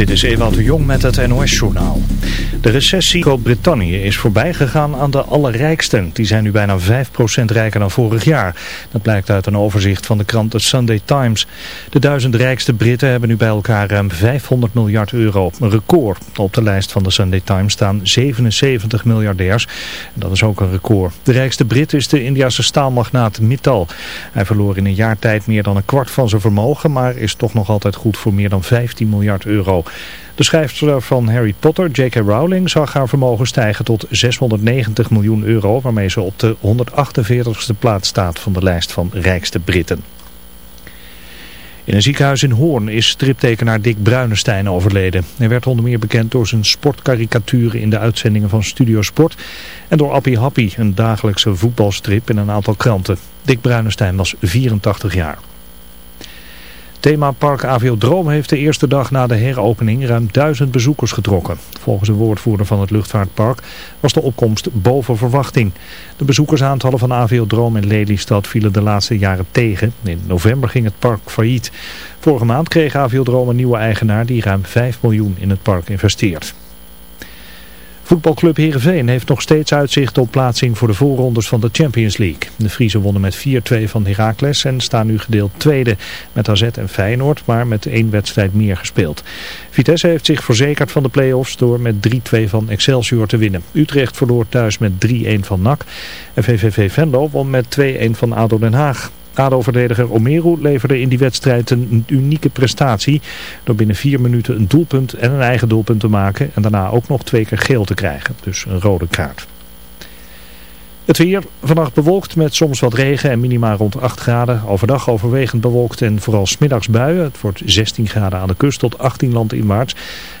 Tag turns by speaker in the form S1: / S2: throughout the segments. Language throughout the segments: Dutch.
S1: Dit is Ewout de Jong met het NOS-journaal. De recessie in Groot-Brittannië is voorbij gegaan aan de allerrijksten. Die zijn nu bijna 5% rijker dan vorig jaar. Dat blijkt uit een overzicht van de krant The Sunday Times. De duizend rijkste Britten hebben nu bij elkaar ruim 500 miljard euro. Een record. Op de lijst van The Sunday Times staan 77 miljardairs. Dat is ook een record. De rijkste Brit is de Indiase staalmagnaat Mittal. Hij verloor in een jaar tijd meer dan een kwart van zijn vermogen, maar is toch nog altijd goed voor meer dan 15 miljard euro. De schrijfster van Harry Potter, J.K. Rowling, zag haar vermogen stijgen tot 690 miljoen euro, waarmee ze op de 148ste plaats staat van de lijst van rijkste Britten. In een ziekenhuis in Hoorn is striptekenaar Dick Bruinestein overleden. Hij werd onder meer bekend door zijn sportkarikaturen in de uitzendingen van Studio Sport en door Appie Happy, een dagelijkse voetbalstrip in een aantal kranten. Dick Bruinestein was 84 jaar. Themapark Aviodroom heeft de eerste dag na de heropening ruim duizend bezoekers getrokken. Volgens een woordvoerder van het luchtvaartpark was de opkomst boven verwachting. De bezoekersaantallen van Aviodroom en Lelystad vielen de laatste jaren tegen. In november ging het park failliet. Vorige maand kreeg Aviodroom een nieuwe eigenaar die ruim 5 miljoen in het park investeert. Voetbalclub Heerenveen heeft nog steeds uitzicht op plaatsing voor de voorrondes van de Champions League. De Friese wonnen met 4-2 van Heracles en staan nu gedeeld tweede met AZ en Feyenoord, maar met één wedstrijd meer gespeeld. Vitesse heeft zich verzekerd van de play-offs door met 3-2 van Excelsior te winnen. Utrecht verloor thuis met 3-1 van NAC en VVV Venlo won met 2-1 van ADO Den Haag. ADO-verdediger Omeru leverde in die wedstrijd een unieke prestatie door binnen vier minuten een doelpunt en een eigen doelpunt te maken en daarna ook nog twee keer geel te krijgen, dus een rode kaart. Het weer vannacht bewolkt met soms wat regen en minima rond 8 graden. Overdag overwegend bewolkt en vooral smiddags buien. Het wordt 16 graden aan de kust tot 18 land in maart.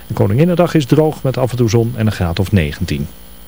S1: De Koninginnedag is droog met af en toe zon en een graad of 19.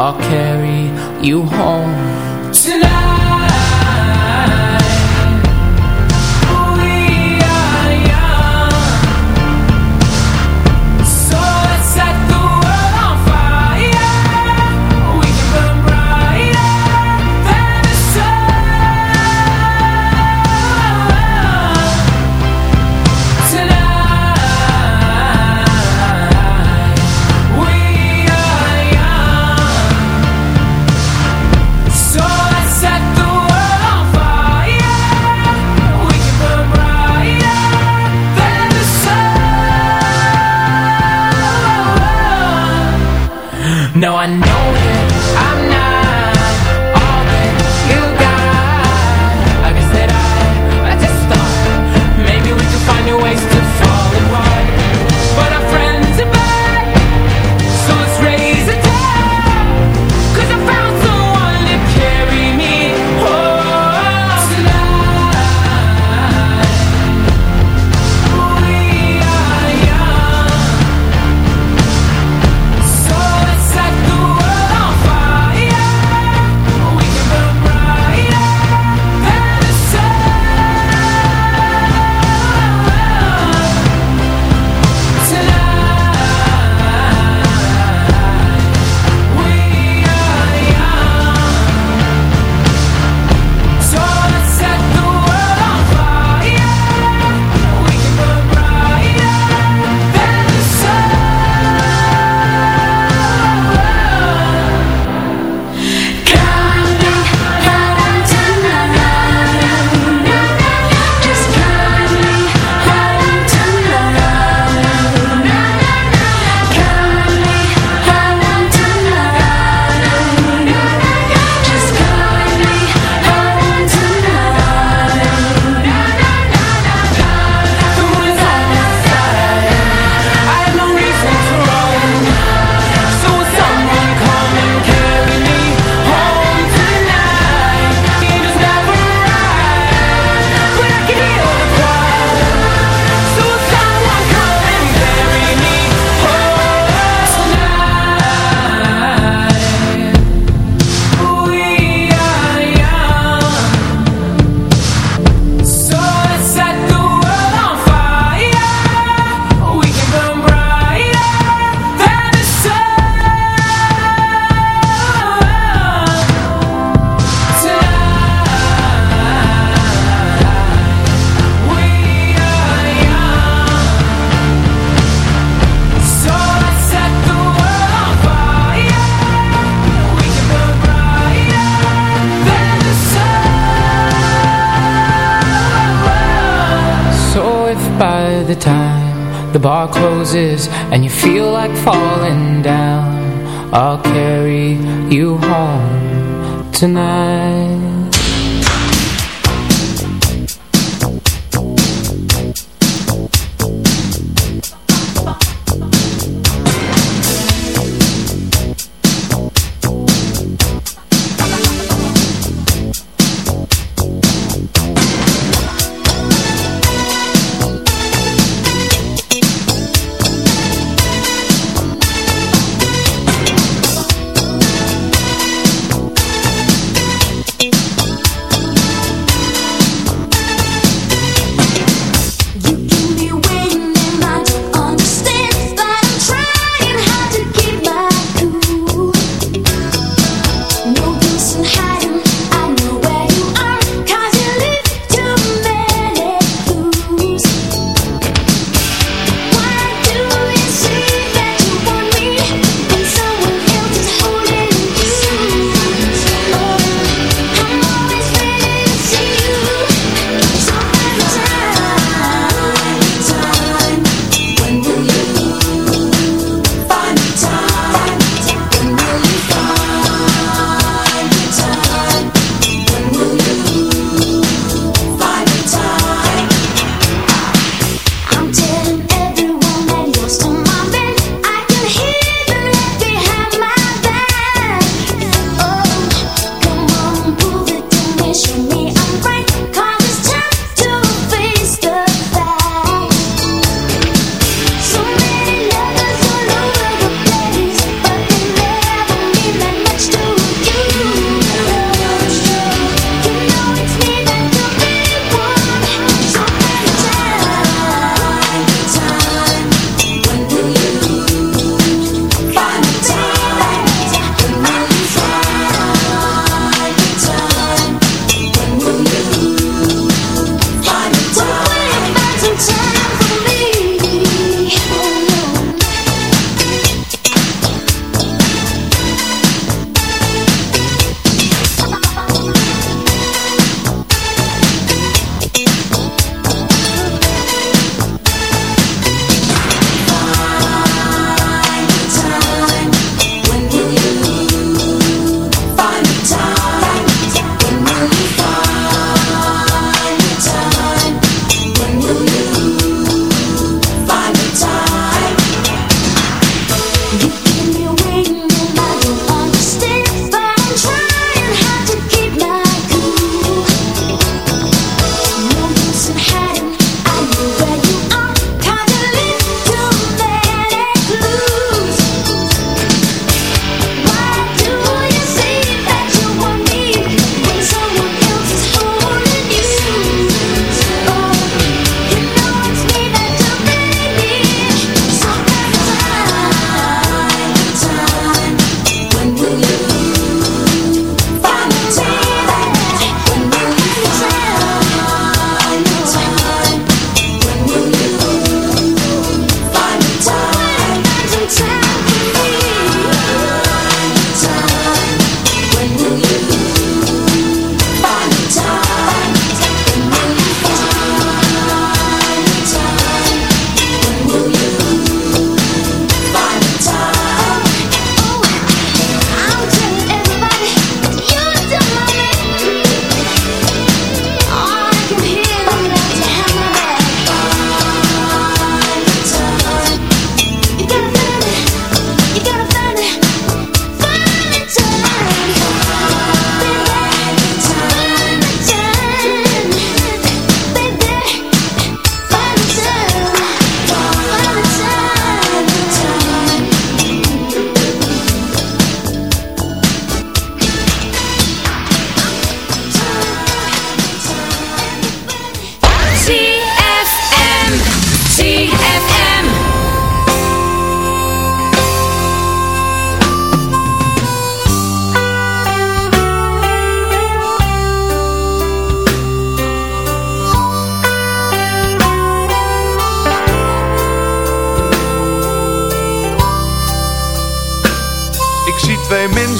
S2: I'll carry you home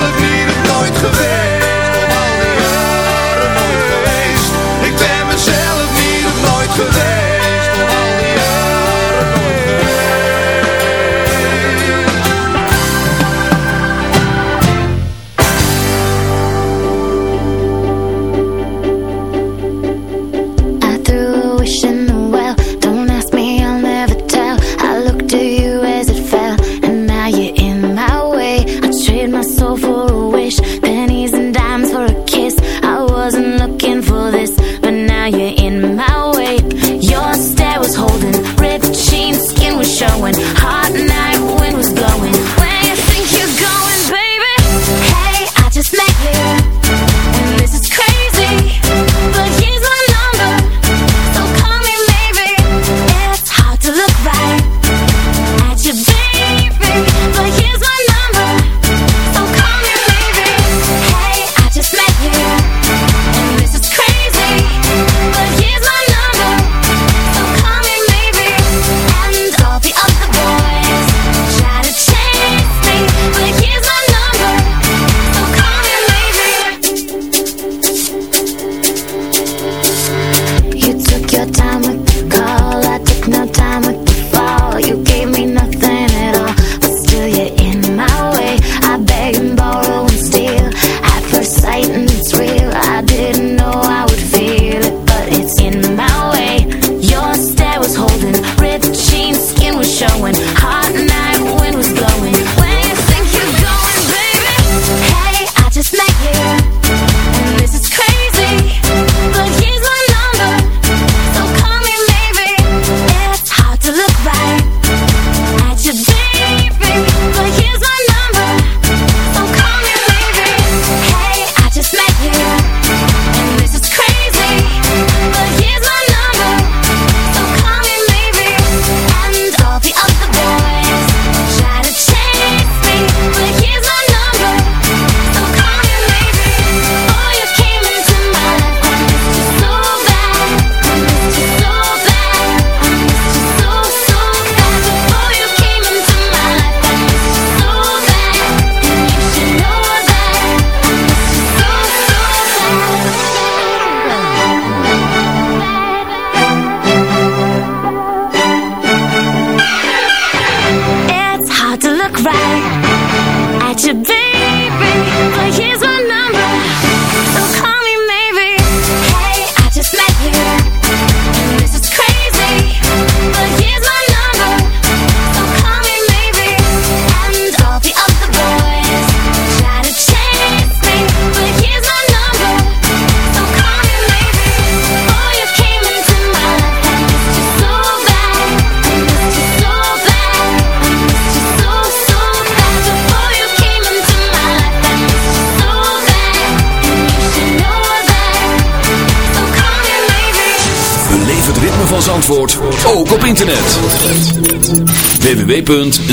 S3: niet op nooit geweest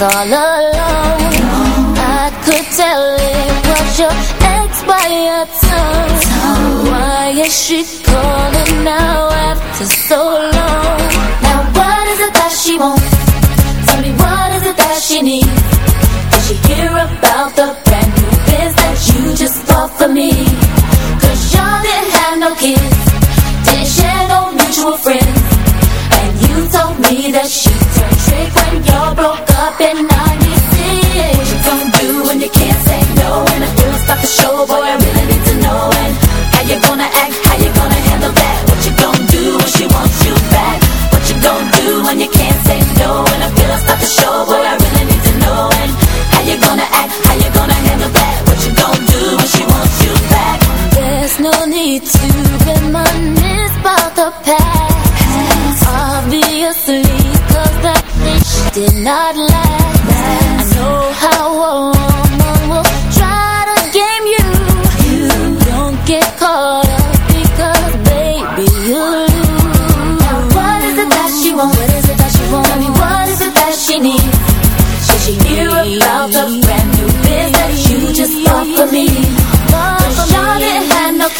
S4: all alone I could tell it was your ex by your tongue Why is she calling now after so long? Now what is it that she wants? Tell me what is it that she needs? Did she hear about the brand new biz that you just bought for me? Cause y'all didn't have no kids Didn't share no mutual friends And you told me that she sick when y'all broke up in 96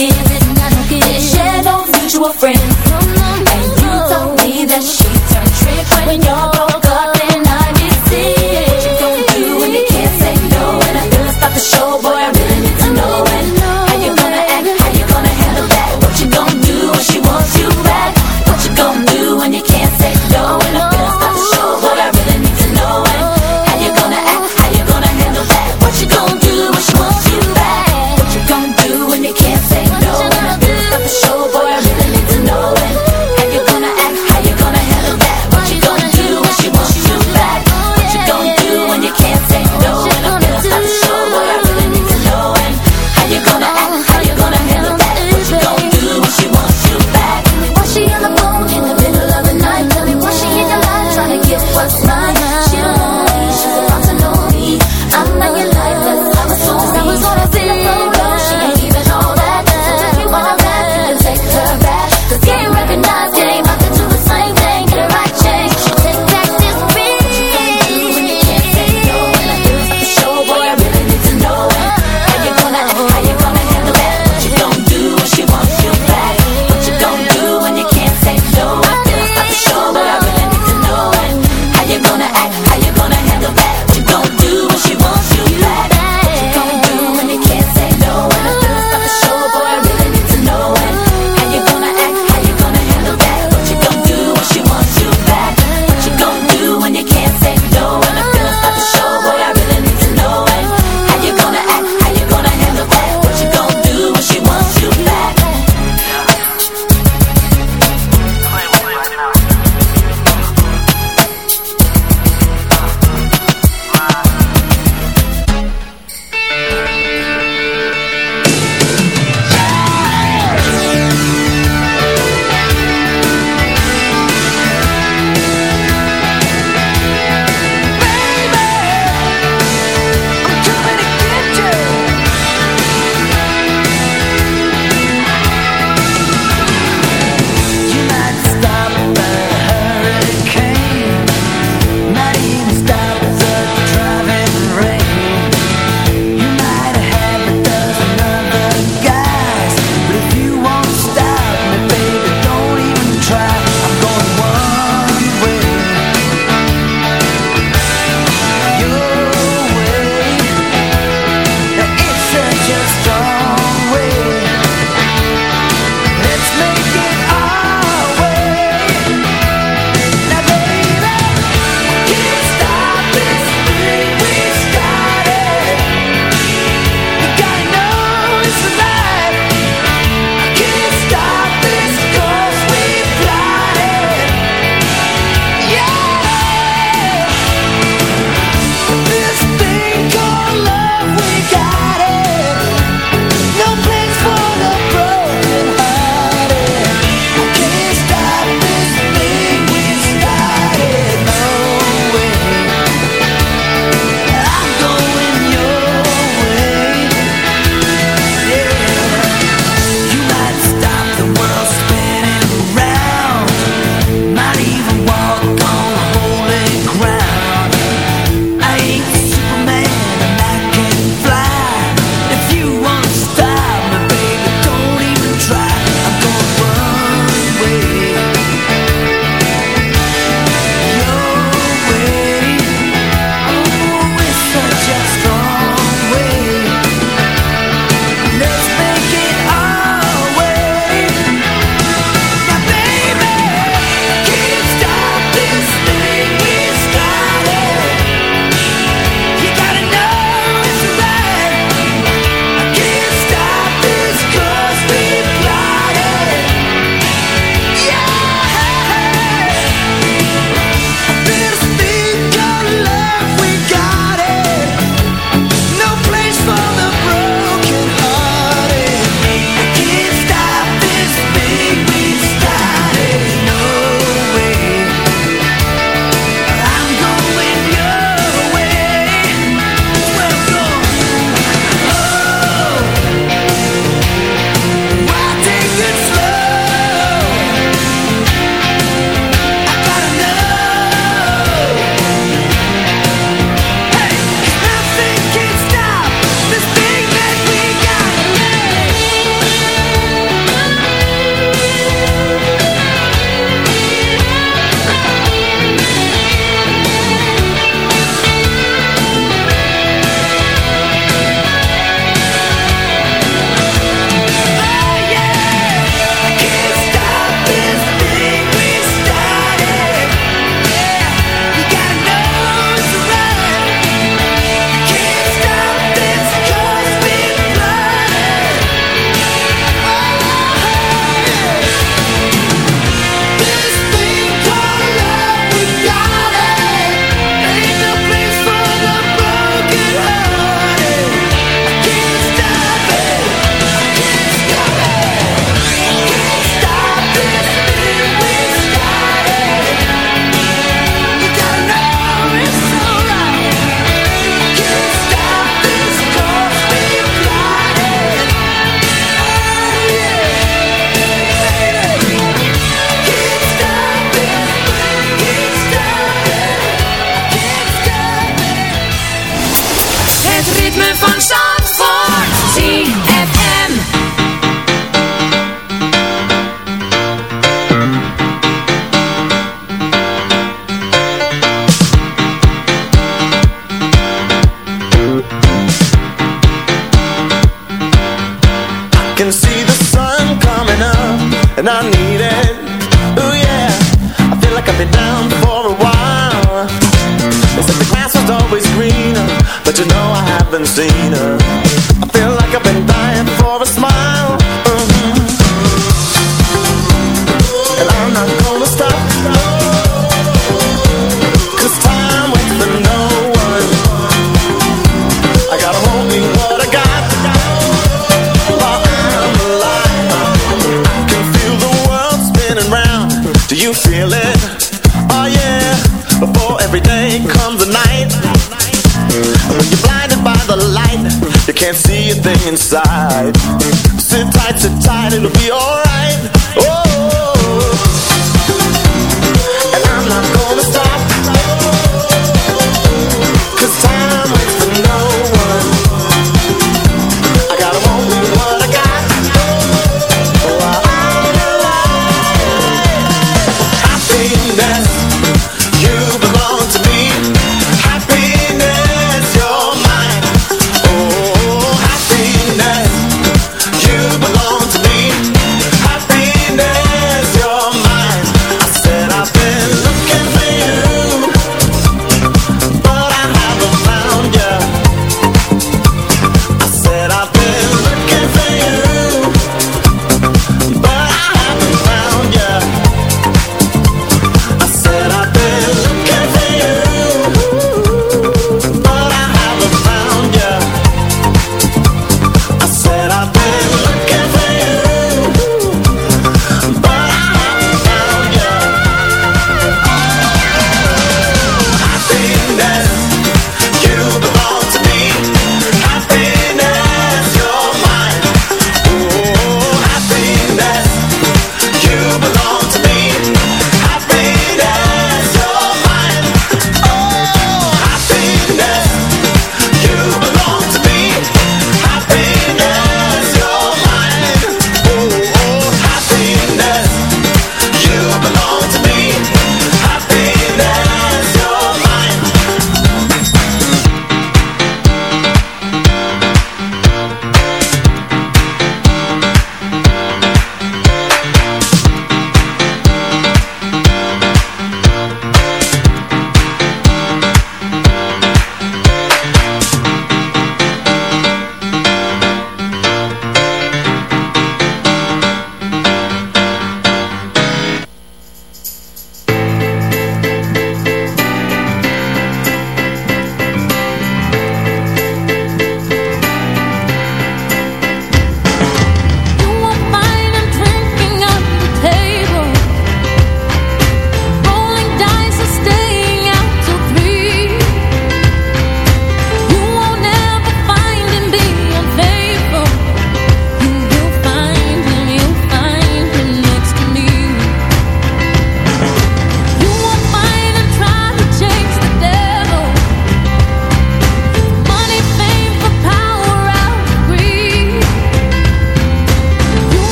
S4: give is not a gift. Share no mutual friends.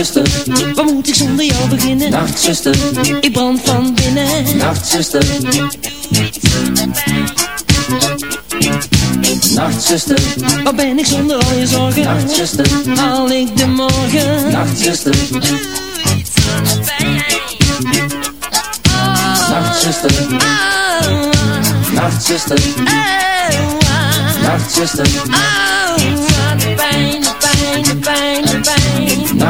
S5: Nachtzuster, wat moet ik zonder jou beginnen?
S6: Nachtzuster,
S5: ik brand van binnen.
S6: Nachtzuster, Nachtzuster,
S5: wat ben ik zonder al je zorgen?
S6: Nachtzuster,
S5: haal ik de morgen?
S6: Nachtzuster, Nachtzuster, Nachtzuster, Nachtzuster,
S5: Oh,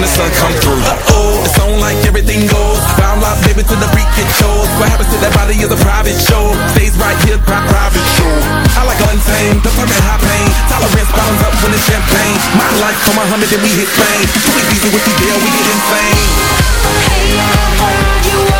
S7: when the sun come through. Uh oh, it's on like everything goes. Round life, baby, to the freak it shows. What happens to that body is a private show. Stays right here, pri- private show. I like untamed, the permit high pain. Tolerance bottoms up when it's champagne. My life, come on, Muhammad, then we hit fame. Too easy with the deal, we get insane.
S4: Hey, I heard you